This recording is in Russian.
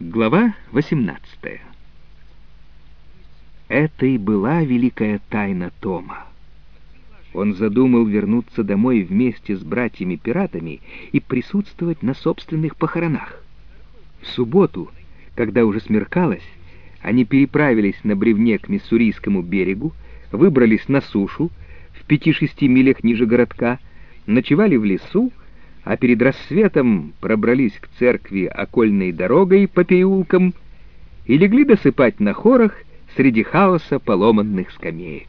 Глава 18 Это и была великая тайна Тома. Он задумал вернуться домой вместе с братьями-пиратами и присутствовать на собственных похоронах. В субботу, когда уже смеркалось, они переправились на бревне к Миссурийскому берегу, выбрались на сушу, в пяти-шести милях ниже городка, ночевали в лесу, а перед рассветом пробрались к церкви окольной дорогой по переулкам и легли досыпать на хорах среди хаоса поломанных скамеек.